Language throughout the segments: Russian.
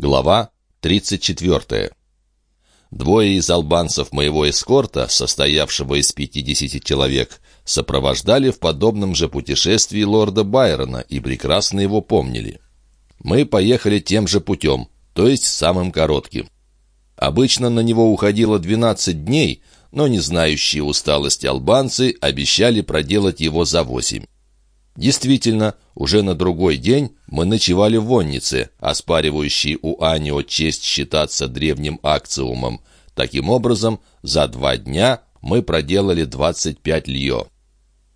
Глава 34. Двое из албанцев моего эскорта, состоявшего из 50 человек, сопровождали в подобном же путешествии лорда Байрона и прекрасно его помнили. Мы поехали тем же путем, то есть самым коротким. Обычно на него уходило 12 дней, но не знающие усталости албанцы обещали проделать его за 8. Действительно, уже на другой день мы ночевали в Воннице, оспаривающей у Анио честь считаться древним акциумом. Таким образом, за два дня мы проделали 25 лье.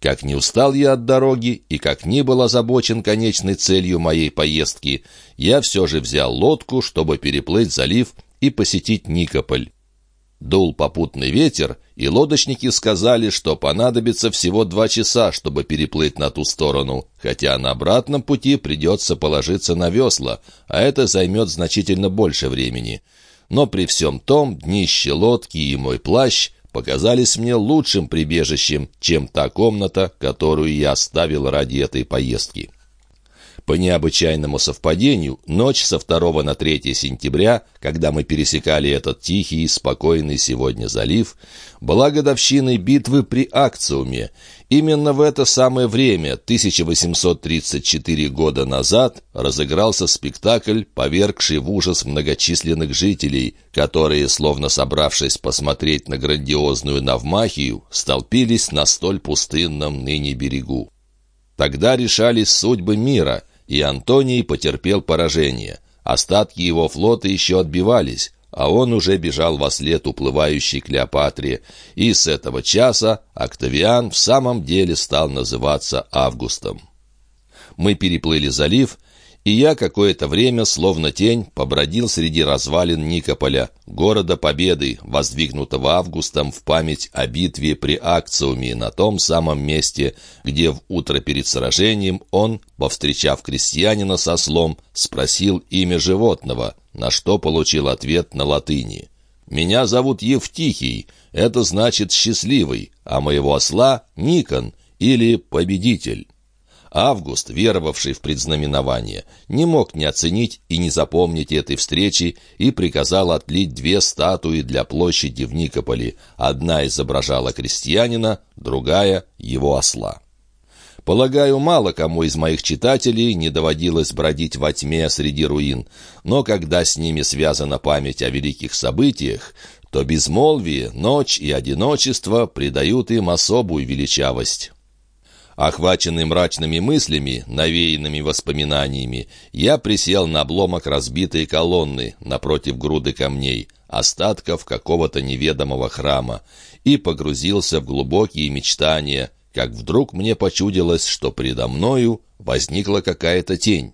Как не устал я от дороги и как ни был озабочен конечной целью моей поездки, я все же взял лодку, чтобы переплыть залив и посетить Никополь. Дул попутный ветер, и лодочники сказали, что понадобится всего два часа, чтобы переплыть на ту сторону, хотя на обратном пути придется положиться на весла, а это займет значительно больше времени. Но при всем том днище лодки и мой плащ показались мне лучшим прибежищем, чем та комната, которую я оставил ради этой поездки. По необычайному совпадению, ночь со 2 на 3 сентября, когда мы пересекали этот тихий и спокойный сегодня залив, была годовщиной битвы при Акциуме. Именно в это самое время, 1834 года назад, разыгрался спектакль, повергший в ужас многочисленных жителей, которые, словно собравшись посмотреть на грандиозную Навмахию, столпились на столь пустынном ныне берегу. Тогда решались судьбы мира — и Антоний потерпел поражение. Остатки его флота еще отбивались, а он уже бежал во след уплывающей Клеопатре, и с этого часа Октавиан в самом деле стал называться Августом. Мы переплыли залив и я какое-то время, словно тень, побродил среди развалин Никополя, города Победы, воздвигнутого августом в память о битве при Акциуме на том самом месте, где в утро перед сражением он, повстречав крестьянина со слом, спросил имя животного, на что получил ответ на латыни. «Меня зовут Евтихий, это значит «счастливый», а моего осла — Никон или «победитель». Август, веровавший в предзнаменование, не мог не оценить и не запомнить этой встречи и приказал отлить две статуи для площади в Никополе. Одна изображала крестьянина, другая — его осла. Полагаю, мало кому из моих читателей не доводилось бродить во тьме среди руин, но когда с ними связана память о великих событиях, то безмолвие, ночь и одиночество придают им особую величавость. Охваченный мрачными мыслями, навеянными воспоминаниями, я присел на обломок разбитой колонны напротив груды камней, остатков какого-то неведомого храма, и погрузился в глубокие мечтания, как вдруг мне почудилось, что предо мною возникла какая-то тень.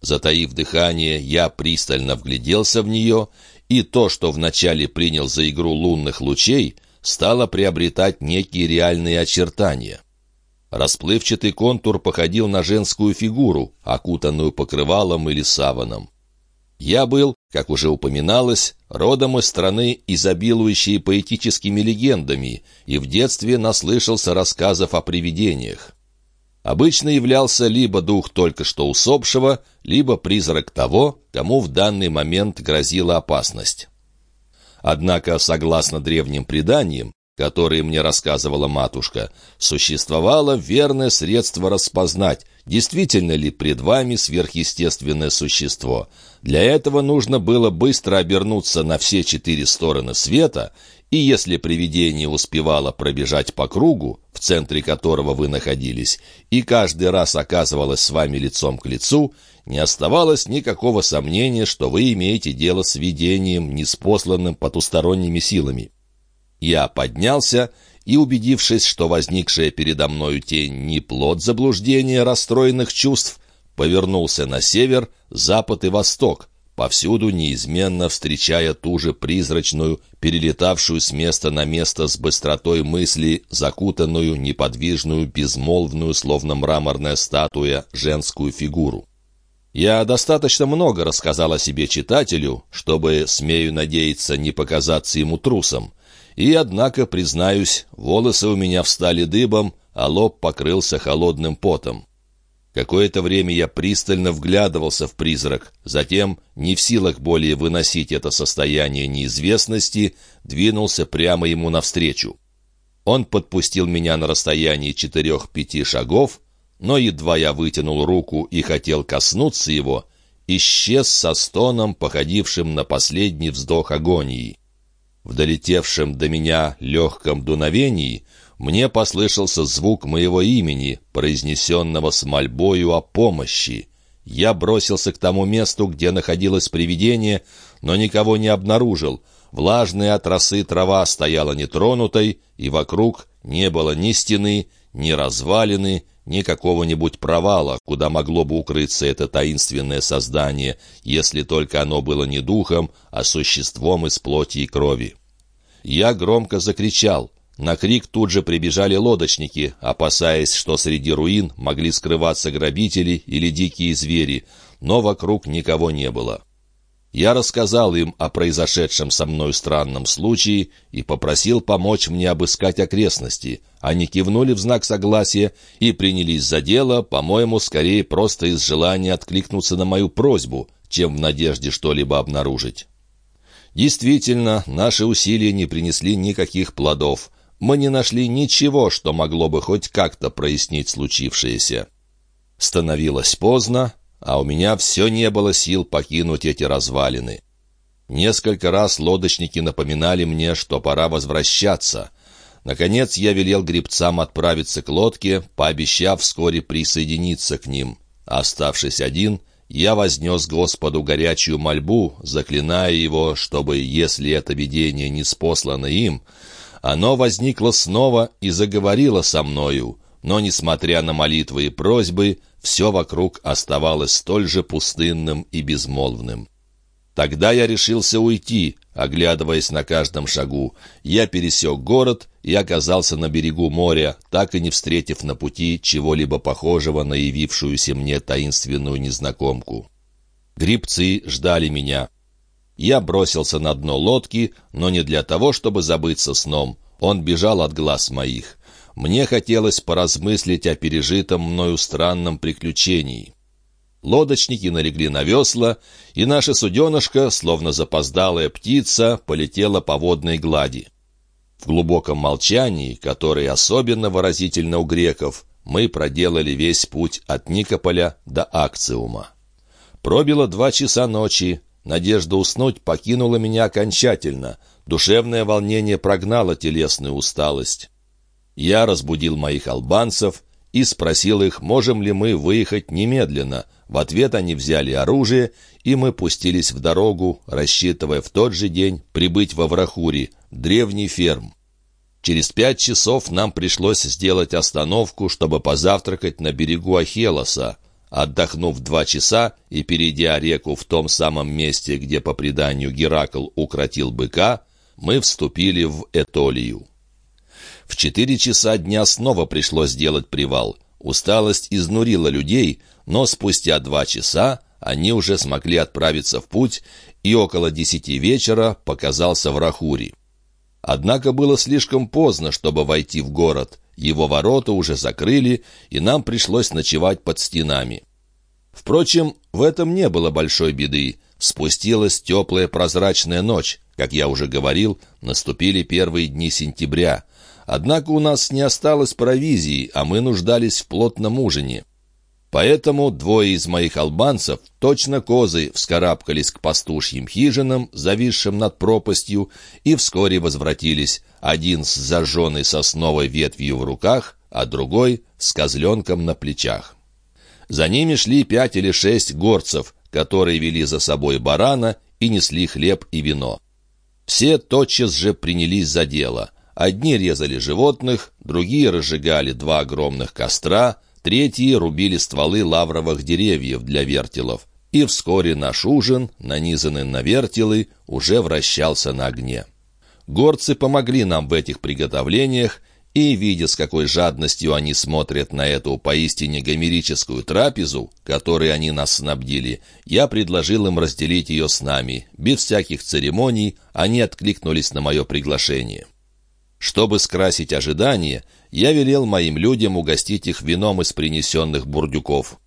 Затаив дыхание, я пристально вгляделся в нее, и то, что вначале принял за игру лунных лучей, стало приобретать некие реальные очертания. Расплывчатый контур походил на женскую фигуру, окутанную покрывалом или саваном. Я был, как уже упоминалось, родом из страны, изобилующей поэтическими легендами, и в детстве наслышался рассказов о привидениях. Обычно являлся либо дух только что усопшего, либо призрак того, кому в данный момент грозила опасность. Однако, согласно древним преданиям, которые мне рассказывала матушка, существовало верное средство распознать, действительно ли пред вами сверхъестественное существо. Для этого нужно было быстро обернуться на все четыре стороны света, и если привидение успевало пробежать по кругу, в центре которого вы находились, и каждый раз оказывалось с вами лицом к лицу, не оставалось никакого сомнения, что вы имеете дело с видением, неспосланным потусторонними силами. Я поднялся и, убедившись, что возникшая передо мною тень не плод заблуждения расстроенных чувств, повернулся на север, запад и восток, повсюду неизменно встречая ту же призрачную, перелетавшую с места на место с быстротой мысли, закутанную, неподвижную, безмолвную, словно мраморная статуя, женскую фигуру. Я достаточно много рассказал о себе читателю, чтобы, смею надеяться, не показаться ему трусом, и, однако, признаюсь, волосы у меня встали дыбом, а лоб покрылся холодным потом. Какое-то время я пристально вглядывался в призрак, затем, не в силах более выносить это состояние неизвестности, двинулся прямо ему навстречу. Он подпустил меня на расстоянии четырех-пяти шагов, но едва я вытянул руку и хотел коснуться его, исчез со стоном, походившим на последний вздох агонии. В долетевшем до меня легком дуновении мне послышался звук моего имени, произнесенного с мольбою о помощи. Я бросился к тому месту, где находилось привидение, но никого не обнаружил. Влажная от росы трава стояла нетронутой, и вокруг не было ни стены, ни развалины, ни какого-нибудь провала, куда могло бы укрыться это таинственное создание, если только оно было не духом, а существом из плоти и крови. Я громко закричал. На крик тут же прибежали лодочники, опасаясь, что среди руин могли скрываться грабители или дикие звери, но вокруг никого не было. Я рассказал им о произошедшем со мной странном случае и попросил помочь мне обыскать окрестности. Они кивнули в знак согласия и принялись за дело, по-моему, скорее просто из желания откликнуться на мою просьбу, чем в надежде что-либо обнаружить. Действительно, наши усилия не принесли никаких плодов мы не нашли ничего, что могло бы хоть как-то прояснить случившееся. Становилось поздно, а у меня все не было сил покинуть эти развалины. Несколько раз лодочники напоминали мне, что пора возвращаться. Наконец я велел гребцам отправиться к лодке, пообещав вскоре присоединиться к ним. Оставшись один, я вознес Господу горячую мольбу, заклиная его, чтобы, если это видение не спослано им, оно возникло снова и заговорило со мною, но, несмотря на молитвы и просьбы, все вокруг оставалось столь же пустынным и безмолвным. Тогда я решился уйти, оглядываясь на каждом шагу. Я пересек город и оказался на берегу моря, так и не встретив на пути чего-либо похожего на явившуюся мне таинственную незнакомку. Грибцы ждали меня. Я бросился на дно лодки, но не для того, чтобы забыться сном. Он бежал от глаз моих. Мне хотелось поразмыслить о пережитом мною странном приключении. Лодочники налегли на весла, и наша суденышка, словно запоздалая птица, полетела по водной глади. В глубоком молчании, которое особенно выразительно у греков, мы проделали весь путь от Никополя до Акциума. Пробило два часа ночи, Надежда уснуть покинула меня окончательно. Душевное волнение прогнало телесную усталость. Я разбудил моих албанцев и спросил их, можем ли мы выехать немедленно. В ответ они взяли оружие, и мы пустились в дорогу, рассчитывая в тот же день прибыть во Врахури, древний ферм. Через пять часов нам пришлось сделать остановку, чтобы позавтракать на берегу Ахелоса. Отдохнув два часа и перейдя реку в том самом месте, где, по преданию, Геракл укротил быка, мы вступили в Этолию. В четыре часа дня снова пришлось сделать привал. Усталость изнурила людей, но спустя два часа они уже смогли отправиться в путь, и около десяти вечера показался в Рахури. Однако было слишком поздно, чтобы войти в город. Его ворота уже закрыли, и нам пришлось ночевать под стенами. Впрочем, в этом не было большой беды. Спустилась теплая прозрачная ночь. Как я уже говорил, наступили первые дни сентября. Однако у нас не осталось провизии, а мы нуждались в плотном ужине. Поэтому двое из моих албанцев, точно козы, вскарабкались к пастушьим хижинам, зависшим над пропастью, и вскоре возвратились, один с зажженной сосновой ветвью в руках, а другой с козленком на плечах. За ними шли пять или шесть горцев, которые вели за собой барана и несли хлеб и вино. Все тотчас же принялись за дело. Одни резали животных, другие разжигали два огромных костра — Третьи рубили стволы лавровых деревьев для вертелов. И вскоре наш ужин, нанизанный на вертелы, уже вращался на огне. Горцы помогли нам в этих приготовлениях, и, видя, с какой жадностью они смотрят на эту поистине гомерическую трапезу, которой они нас снабдили, я предложил им разделить ее с нами. Без всяких церемоний они откликнулись на мое приглашение. Чтобы скрасить ожидания, я велел моим людям угостить их вином из принесенных бурдюков.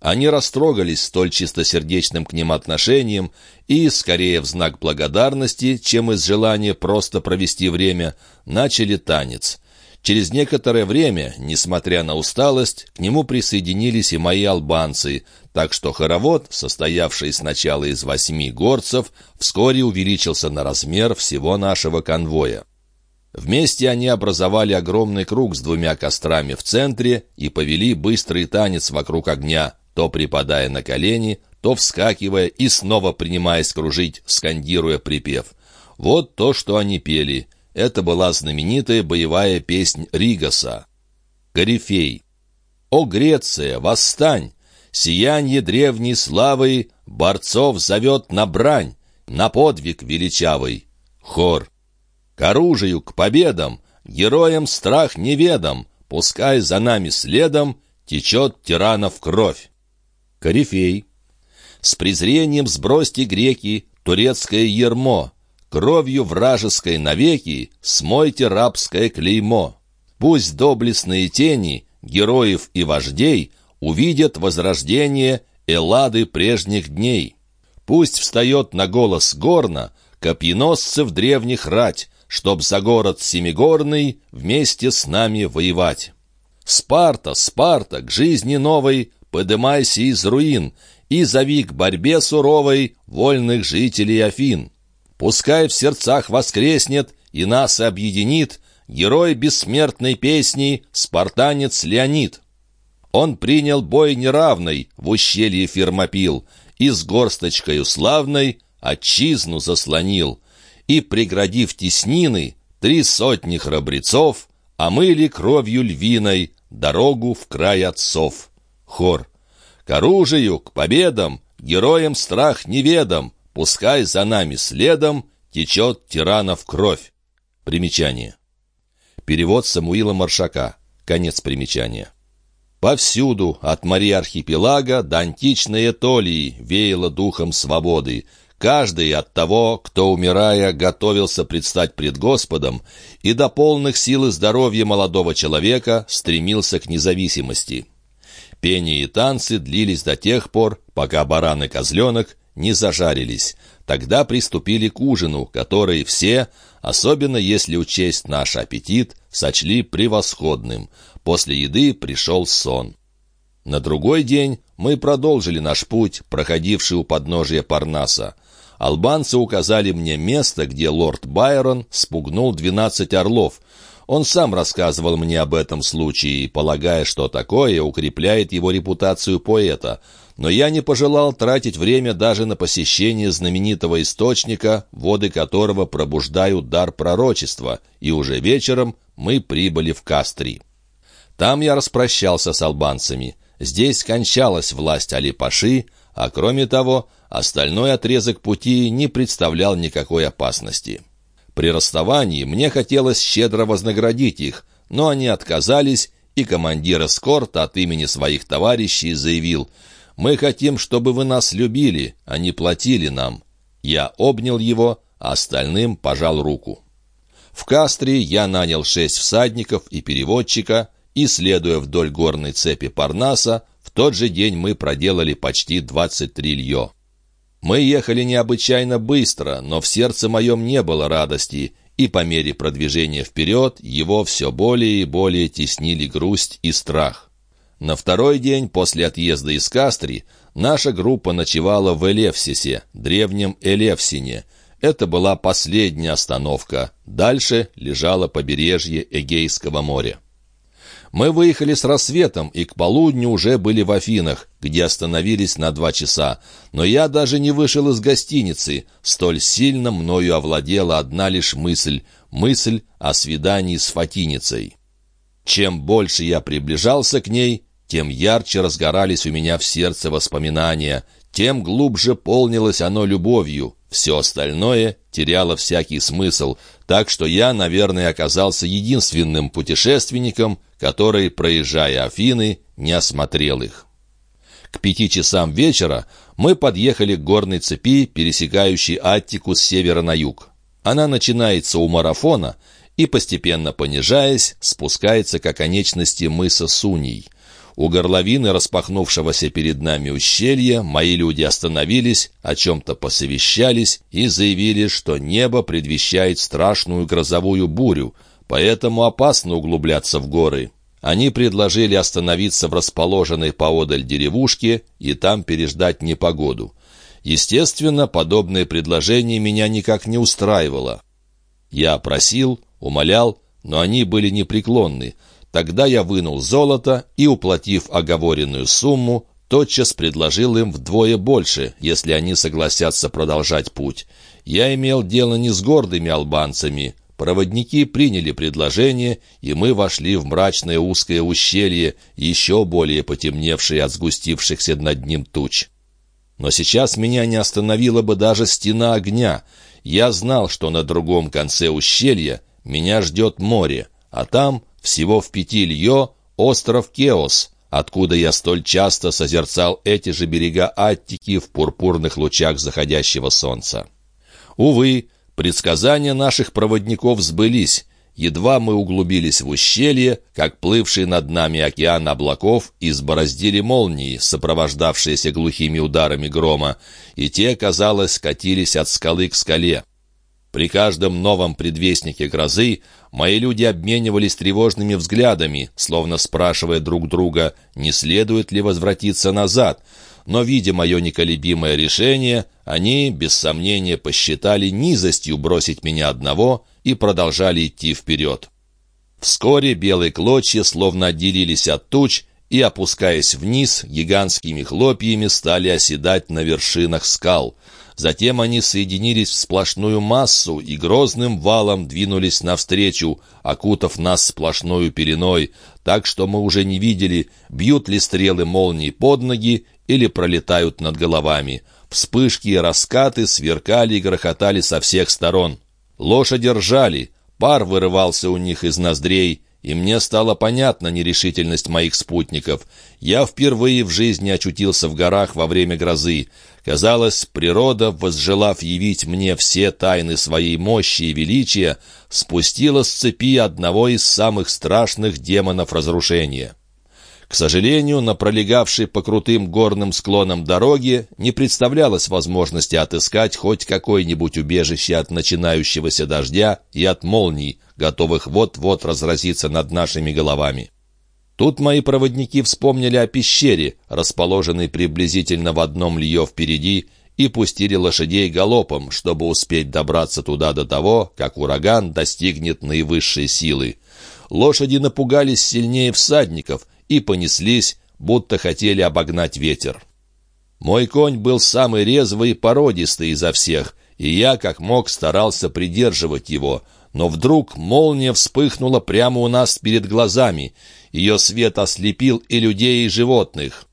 Они растрогались столь чистосердечным к ним отношением и, скорее в знак благодарности, чем из желания просто провести время, начали танец. Через некоторое время, несмотря на усталость, к нему присоединились и мои албанцы, так что хоровод, состоявший сначала из восьми горцев, вскоре увеличился на размер всего нашего конвоя. Вместе они образовали огромный круг с двумя кострами в центре и повели быстрый танец вокруг огня, то припадая на колени, то вскакивая и снова принимаясь кружить, скандируя припев. Вот то, что они пели. Это была знаменитая боевая песнь Ригаса. Корифей. «О, Греция, восстань! Сиянье древней славы Борцов зовет на брань, на подвиг величавый!» Хор. «К оружию, к победам! Героям страх неведом! Пускай за нами следом Течет тиранов кровь!» Корифей. С презрением сбросьте греки турецкое ермо, Кровью вражеской навеки смойте рабское клеймо. Пусть доблестные тени, героев и вождей Увидят возрождение Эллады прежних дней. Пусть встает на голос горно Копьеносцев древних рать, Чтоб за город Семигорный Вместе с нами воевать. Спарта, Спарта, к жизни новой подымайся из руин и зови к борьбе суровой вольных жителей Афин. Пускай в сердцах воскреснет и нас объединит герой бессмертной песни, спартанец Леонид. Он принял бой неравный в ущелье Фермопил и с горсточкою славной отчизну заслонил, и, преградив теснины, три сотни храбрецов омыли кровью львиной дорогу в край отцов. Хор. «К оружию, к победам, героям страх неведом, пускай за нами следом течет тиранов кровь». Примечание. Перевод Самуила Маршака. Конец примечания. Повсюду, от Марии Архипелага до античной Этолии, веяло духом свободы. Каждый от того, кто, умирая, готовился предстать пред Господом, и до полных сил и здоровья молодого человека стремился к независимости. Пение и танцы длились до тех пор, пока баран и козленок не зажарились. Тогда приступили к ужину, который все, особенно если учесть наш аппетит, сочли превосходным. После еды пришел сон. На другой день мы продолжили наш путь, проходивший у подножия Парнаса. Албанцы указали мне место, где лорд Байрон спугнул двенадцать орлов — он сам рассказывал мне об этом случае, полагая, что такое укрепляет его репутацию поэта. Но я не пожелал тратить время даже на посещение знаменитого источника, воды которого пробуждают дар пророчества, и уже вечером мы прибыли в Кастри. Там я распрощался с албанцами. Здесь кончалась власть Али-Паши, а кроме того, остальной отрезок пути не представлял никакой опасности. При расставании мне хотелось щедро вознаградить их, но они отказались, и командир эскорта от имени своих товарищей заявил, «Мы хотим, чтобы вы нас любили, а не платили нам». Я обнял его, а остальным пожал руку. В Кастре я нанял шесть всадников и переводчика, и, следуя вдоль горной цепи Парнаса, тот же день мы проделали почти 23 льё. Мы ехали необычайно быстро, но в сердце моем не было радости, и по мере продвижения вперед его все более и более теснили грусть и страх. На второй день после отъезда из Кастри наша группа ночевала в Элевсисе, древнем Элевсине. Это была последняя остановка. Дальше лежало побережье Эгейского моря. Мы выехали с рассветом и к полудню уже были в Афинах, где остановились на два часа. Но я даже не вышел из гостиницы. Столь сильно мною овладела одна лишь мысль — мысль о свидании с Фатиницей. Чем больше я приближался к ней, тем ярче разгорались у меня в сердце воспоминания, тем глубже полнилось оно любовью. Все остальное теряло всякий смысл, так что я, наверное, оказался единственным путешественником, который, проезжая Афины, не осмотрел их. К пяти часам вечера мы подъехали к горной цепи, пересекающей Аттику с севера на юг. Она начинается у марафона и, постепенно понижаясь, спускается к оконечности мыса Суней. У горловины распахнувшегося перед нами ущелья мои люди остановились, о чем-то посовещались и заявили, что небо предвещает страшную грозовую бурю, поэтому опасно углубляться в горы. Они предложили остановиться в расположенной поодаль деревушке и там переждать непогоду. Естественно, подобное предложение меня никак не устраивало. Я просил, умолял, но они были непреклонны. Тогда я вынул золото и, уплатив оговоренную сумму, тотчас предложил им вдвое больше, если они согласятся продолжать путь. Я имел дело не с гордыми албанцами. Проводники приняли предложение, и мы вошли в мрачное узкое ущелье, еще более потемневшее от сгустившихся над ним туч. Но сейчас меня не остановила бы даже стена огня. Я знал, что на другом конце ущелья меня ждет море, а там всего в пяти льё остров Кеос, откуда я столь часто созерцал эти же берега Аттики в пурпурных лучах заходящего солнца. Увы, предсказания наших проводников сбылись. Едва мы углубились в ущелье, как плывший над нами океан облаков избороздили молнии, сопровождавшиеся глухими ударами грома, и те, казалось, катились от скалы к скале. При каждом новом предвестнике грозы мои люди обменивались тревожными взглядами, словно спрашивая друг друга, не следует ли возвратиться назад. Но, видя мое неколебимое решение, они, без сомнения, посчитали низостью бросить меня одного и продолжали идти вперед. Вскоре белые клочья словно отделились от туч и, опускаясь вниз, гигантскими хлопьями стали оседать на вершинах скал — Затем они соединились в сплошную массу и грозным валом двинулись навстречу, окутав нас сплошной пеленой, так что мы уже не видели, бьют ли стрелы молнии под ноги или пролетают над головами. Вспышки и раскаты сверкали и грохотали со всех сторон. Лошади ржали, пар вырывался у них из ноздрей, и мне стала понятна нерешительность моих спутников. Я впервые в жизни очутился в горах во время грозы. Казалось, природа, возжелав явить мне все тайны своей мощи и величия, спустила с цепи одного из самых страшных демонов разрушения. К сожалению, на пролегавшей по крутым горным склонам дороге не представлялось возможности отыскать хоть какое-нибудь убежище от начинающегося дождя и от молний, готовых вот-вот разразиться над нашими головами. Тут мои проводники вспомнили о пещере, расположенной приблизительно в одном лье впереди, и пустили лошадей галопом, чтобы успеть добраться туда до того, как ураган достигнет наивысшей силы. Лошади напугались сильнее всадников и понеслись, будто хотели обогнать ветер. Мой конь был самый резвый и породистый изо всех, и я, как мог, старался придерживать его, но вдруг молния вспыхнула прямо у нас перед глазами. Ее свет ослепил и людей, и животных.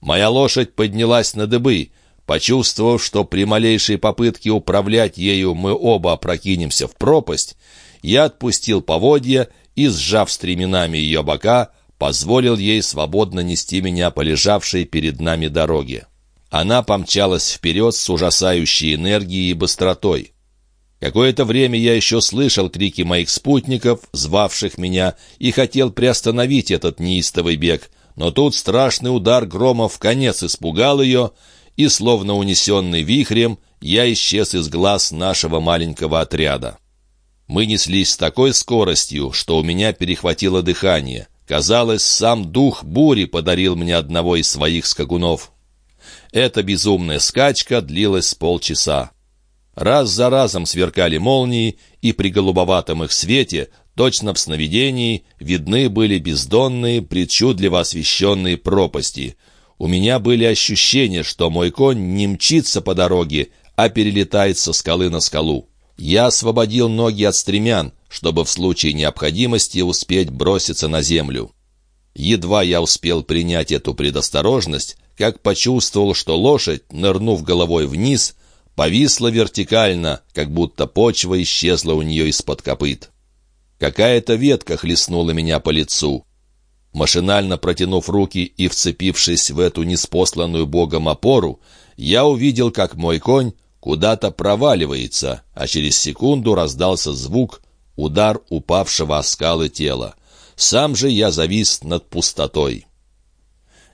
Моя лошадь поднялась на дыбы. Почувствовав, что при малейшей попытке управлять ею мы оба опрокинемся в пропасть, я отпустил поводья и, сжав стременами ее бока, позволил ей свободно нести меня по лежавшей перед нами дороге. Она помчалась вперед с ужасающей энергией и быстротой. Какое-то время я еще слышал крики моих спутников, звавших меня, и хотел приостановить этот неистовый бег, но тут страшный удар грома в конец испугал ее, и, словно унесенный вихрем, я исчез из глаз нашего маленького отряда. Мы неслись с такой скоростью, что у меня перехватило дыхание. Казалось, сам дух бури подарил мне одного из своих скакунов. Эта безумная скачка длилась полчаса. Раз за разом сверкали молнии, и при голубоватом их свете, точно в сновидении, видны были бездонные, причудливо освещенные пропасти. У меня были ощущения, что мой конь не мчится по дороге, а перелетает со скалы на скалу. Я освободил ноги от стремян, чтобы в случае необходимости успеть броситься на землю. Едва я успел принять эту предосторожность, как почувствовал, что лошадь, нырнув головой вниз, повисла вертикально, как будто почва исчезла у нее из-под копыт. Какая-то ветка хлестнула меня по лицу. Машинально протянув руки и вцепившись в эту неспосланную Богом опору, я увидел, как мой конь куда-то проваливается, а через секунду раздался звук, удар упавшего о скалы тела. Сам же я завис над пустотой.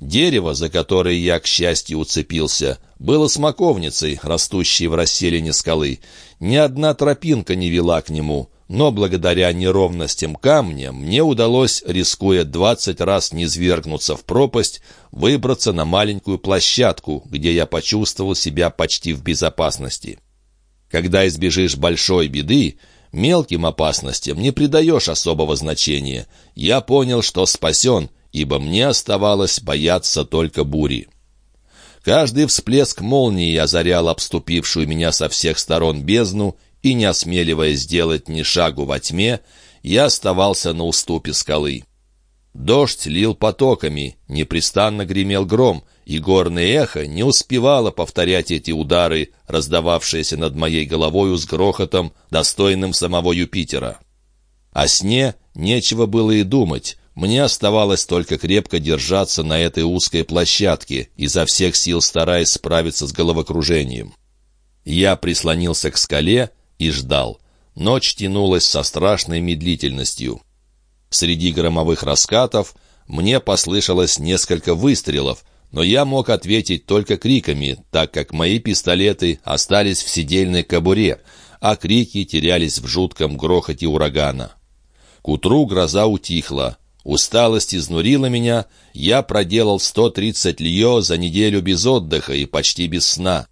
Дерево, за которое я, к счастью, уцепился, было смоковницей, растущей в расселине скалы. Ни одна тропинка не вела к нему, но благодаря неровностям камня мне удалось, рискуя двадцать раз не свергнуться в пропасть, выбраться на маленькую площадку, где я почувствовал себя почти в безопасности. Когда избежишь большой беды, мелким опасностям не придаешь особого значения. Я понял, что спасен, ибо мне оставалось бояться только бури. Каждый всплеск молнии озарял обступившую меня со всех сторон бездну, и, не осмеливаясь сделать ни шагу во тьме, я оставался на уступе скалы. Дождь лил потоками, непрестанно гремел гром, и горное эхо не успевало повторять эти удары, раздававшиеся над моей головою с грохотом, достойным самого Юпитера. О сне нечего было и думать, мне оставалось только крепко держаться на этой узкой площадке, изо всех сил стараясь справиться с головокружением. Я прислонился к скале и ждал. Ночь тянулась со страшной медлительностью. Среди громовых раскатов мне послышалось несколько выстрелов, но я мог ответить только криками, так как мои пистолеты остались в сидельной кобуре, а крики терялись в жутком грохоте урагана. К утру гроза утихла, Усталость изнурила меня, я проделал 130 лье за неделю без отдыха и почти без сна.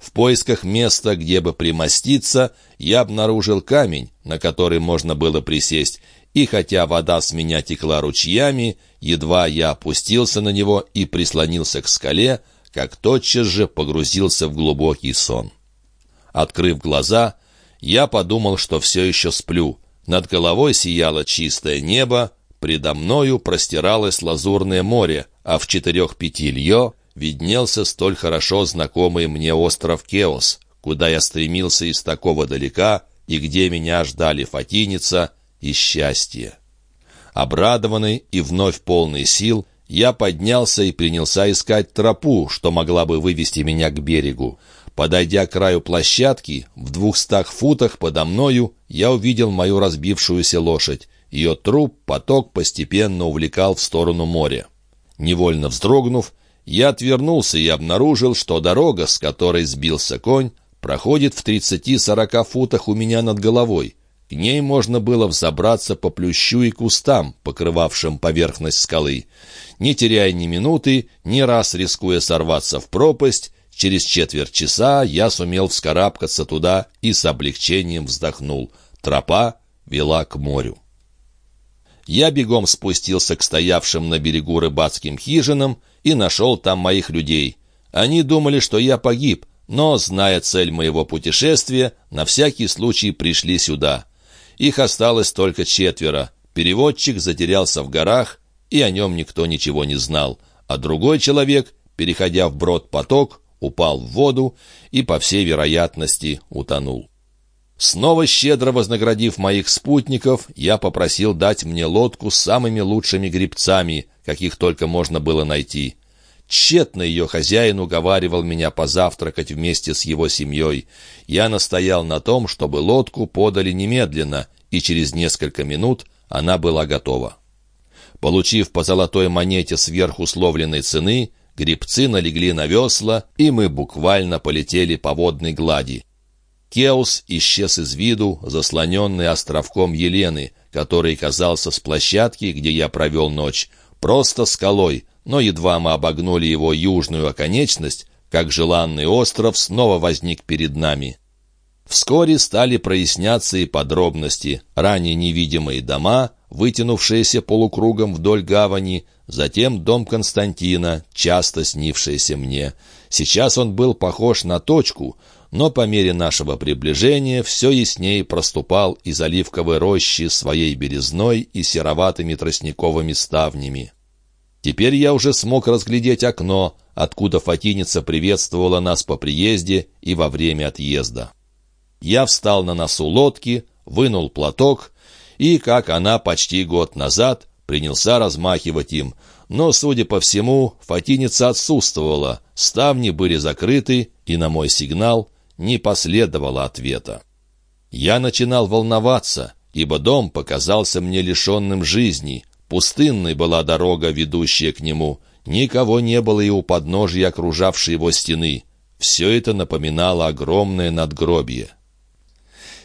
В поисках места, где бы примоститься, я обнаружил камень, на который можно было присесть, и хотя вода с меня текла ручьями, едва я опустился на него и прислонился к скале, как тотчас же погрузился в глубокий сон. Открыв глаза, я подумал, что все еще сплю. Над головой сияло чистое небо, Предо мною простиралось лазурное море, а в четырех-пяти лье виднелся столь хорошо знакомый мне остров Кеос, куда я стремился из такого далека и где меня ждали Фатиница и счастье. Обрадованный и вновь полный сил, я поднялся и принялся искать тропу, что могла бы вывести меня к берегу. Подойдя к краю площадки, в двухстах футах подо мною, я увидел мою разбившуюся лошадь. Ее труп поток постепенно увлекал в сторону моря. Невольно вздрогнув, я отвернулся и обнаружил, что дорога, с которой сбился конь, проходит в 30-40 футах у меня над головой. К ней можно было взобраться по плющу и кустам, покрывавшим поверхность скалы. Не теряя ни минуты, ни раз рискуя сорваться в пропасть, через четверть часа я сумел вскарабкаться туда и с облегчением вздохнул. Тропа вела к морю. Я бегом спустился к стоявшим на берегу рыбацким хижинам и нашел там моих людей. Они думали, что я погиб, но, зная цель моего путешествия, на всякий случай пришли сюда. Их осталось только четверо. Переводчик затерялся в горах, и о нем никто ничего не знал. А другой человек, переходя в брод поток, упал в воду и, по всей вероятности, утонул. Снова щедро вознаградив моих спутников, я попросил дать мне лодку с самыми лучшими грибцами, каких только можно было найти. Тщетно ее хозяин уговаривал меня позавтракать вместе с его семьей. Я настоял на том, чтобы лодку подали немедленно, и через несколько минут она была готова. Получив по золотой монете сверхусловленной цены, грибцы налегли на весла, и мы буквально полетели по водной глади. Кеус исчез из виду, заслоненный островком Елены, который казался с площадки, где я провел ночь, просто скалой, но едва мы обогнули его южную оконечность, как желанный остров снова возник перед нами. Вскоре стали проясняться и подробности, ранее невидимые дома, вытянувшиеся полукругом вдоль гавани, затем дом Константина, часто снившийся мне. Сейчас он был похож на точку — но по мере нашего приближения все яснее проступал из оливковой рощи своей березной и сероватыми тростниковыми ставнями. Теперь я уже смог разглядеть окно, откуда Фатиница приветствовала нас по приезде и во время отъезда. Я встал на носу лодки, вынул платок и, как она почти год назад, принялся размахивать им, но, судя по всему, Фатиница отсутствовала, ставни были закрыты, и на мой сигнал не последовало ответа. Я начинал волноваться, ибо дом показался мне лишенным жизни. Пустынной была дорога, ведущая к нему. Никого не было и у подножия окружавшей его стены. Все это напоминало огромное надгробие.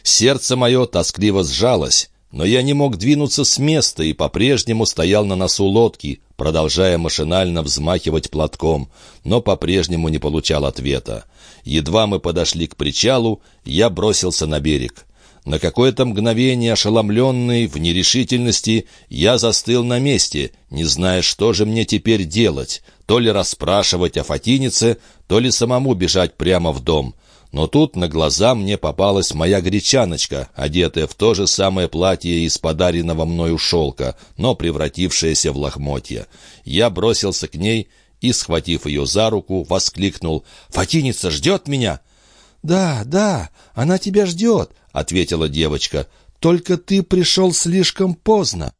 Сердце мое тоскливо сжалось, но я не мог двинуться с места и по-прежнему стоял на носу лодки, продолжая машинально взмахивать платком, но по-прежнему не получал ответа. Едва мы подошли к причалу, я бросился на берег. На какое-то мгновение, ошеломленный, в нерешительности, я застыл на месте, не зная, что же мне теперь делать, то ли расспрашивать о Фатинице, то ли самому бежать прямо в дом. Но тут на глаза мне попалась моя гречаночка, одетая в то же самое платье из подаренного мною шелка, но превратившееся в лохмотья. Я бросился к ней и, схватив ее за руку, воскликнул «Фатиница ждет меня!» «Да, да, она тебя ждет», — ответила девочка. «Только ты пришел слишком поздно».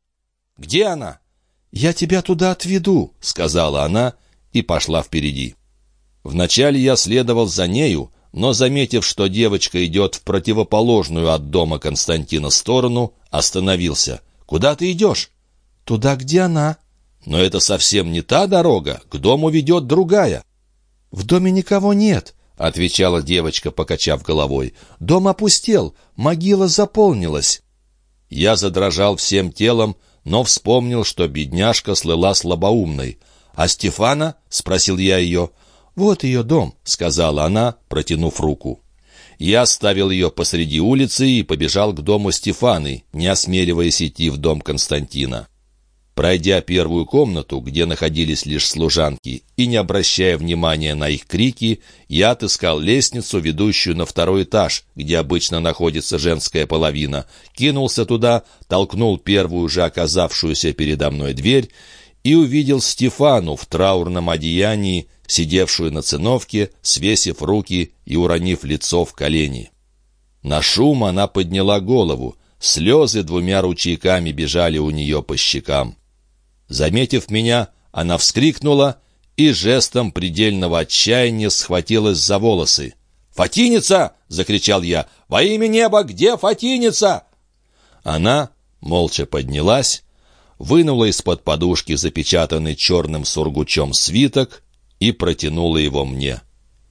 «Где она?» «Я тебя туда отведу», — сказала она и пошла впереди. Вначале я следовал за нею, но, заметив, что девочка идет в противоположную от дома Константина сторону, остановился. «Куда ты идешь?» «Туда, где она». «Но это совсем не та дорога, к дому ведет другая». «В доме никого нет. — отвечала девочка, покачав головой. «Дом опустел, могила заполнилась». Я задрожал всем телом, но вспомнил, что бедняжка слыла слабоумной. «А Стефана?» — спросил я ее. «Вот ее дом», — сказала она, протянув руку. Я оставил ее посреди улицы и побежал к дому Стефаны, не осмеливаясь идти в дом Константина. Пройдя первую комнату, где находились лишь служанки, и не обращая внимания на их крики, я отыскал лестницу, ведущую на второй этаж, где обычно находится женская половина, кинулся туда, толкнул первую же оказавшуюся передо мной дверь и увидел Стефану в траурном одеянии, сидевшую на циновке, свесив руки и уронив лицо в колени. На шум она подняла голову, слезы двумя ручейками бежали у нее по щекам. Заметив меня, она вскрикнула и жестом предельного отчаяния схватилась за волосы. «Фатиница!» — закричал я. «Во имя неба, где Фатиница?» Она молча поднялась, вынула из-под подушки запечатанный черным сургучом свиток и протянула его мне.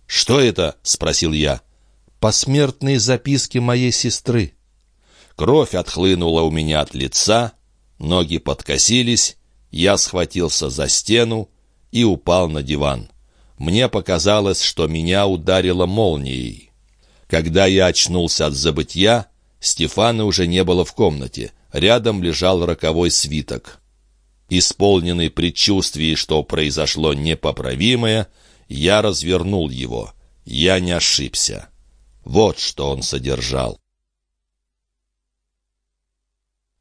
«Что это?» — спросил я. «Посмертные записки моей сестры». Кровь отхлынула у меня от лица, ноги подкосились, я схватился за стену и упал на диван. Мне показалось, что меня ударило молнией. Когда я очнулся от забытья, Стефана уже не было в комнате. Рядом лежал роковой свиток. Исполненный предчувствий, что произошло непоправимое, я развернул его. Я не ошибся. Вот что он содержал.